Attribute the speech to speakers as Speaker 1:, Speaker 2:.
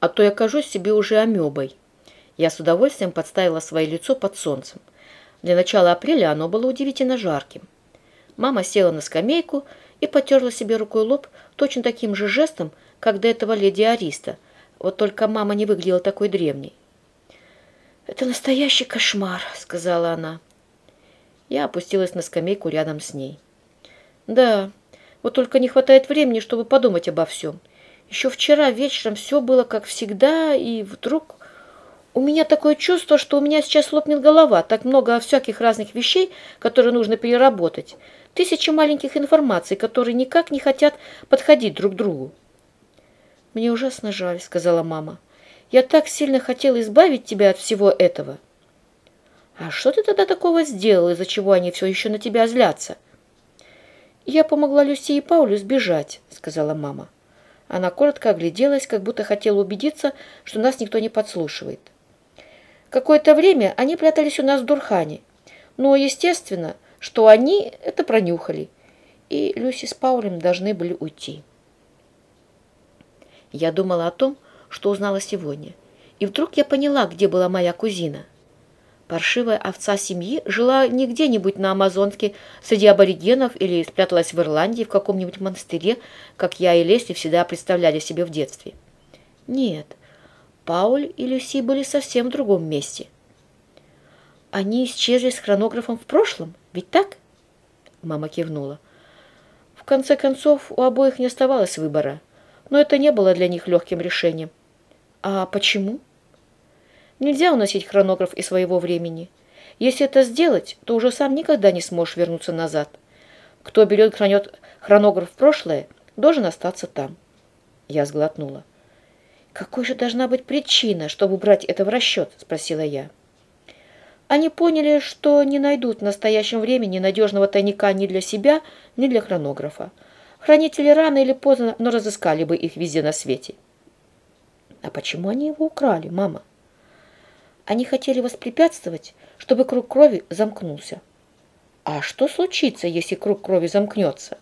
Speaker 1: а то я кажусь себе уже амебой. Я с удовольствием подставила свое лицо под солнцем. Для начала апреля оно было удивительно жарким. Мама села на скамейку и потерла себе рукой лоб точно таким же жестом, как до этого леди Ариста. Вот только мама не выглядела такой древней. «Это настоящий кошмар», — сказала она. Я опустилась на скамейку рядом с ней. «Да, вот только не хватает времени, чтобы подумать обо всем. Еще вчера вечером все было как всегда, и вдруг... У меня такое чувство, что у меня сейчас лопнет голова. Так много всяких разных вещей, которые нужно переработать. Тысячи маленьких информаций, которые никак не хотят подходить друг к другу. «Мне ужасно жаль», — сказала мама. «Я так сильно хотела избавить тебя от всего этого». «А что ты тогда такого сделал, из-за чего они все еще на тебя злятся?» «Я помогла Люси и Паулю сбежать», — сказала мама. Она коротко огляделась, как будто хотела убедиться, что нас никто не подслушивает. Какое-то время они прятались у нас в Дурхане. Но, естественно, что они это пронюхали. И Люси с Паулем должны были уйти. Я думала о том, что узнала сегодня. И вдруг я поняла, где была моя кузина. Паршивая овца семьи жила не где-нибудь на Амазонке среди аборигенов или спряталась в Ирландии в каком-нибудь монастыре, как я и Лесли всегда представляли себе в детстве. Нет, Пауль и Люси были совсем в другом месте. Они исчезли с хронографом в прошлом, ведь так? Мама кивнула. В конце концов, у обоих не оставалось выбора, но это не было для них легким решением. А почему? Нельзя уносить хронограф из своего времени. Если это сделать, то уже сам никогда не сможешь вернуться назад. Кто берет хронограф в прошлое, должен остаться там. Я сглотнула. «Какой же должна быть причина, чтобы брать это в расчет?» – спросила я. Они поняли, что не найдут в настоящем времени надежного тайника ни для себя, ни для хронографа. Хранители рано или поздно, но разыскали бы их везде на свете. А почему они его украли, мама? Они хотели воспрепятствовать, чтобы круг крови замкнулся. А что случится, если круг крови замкнется?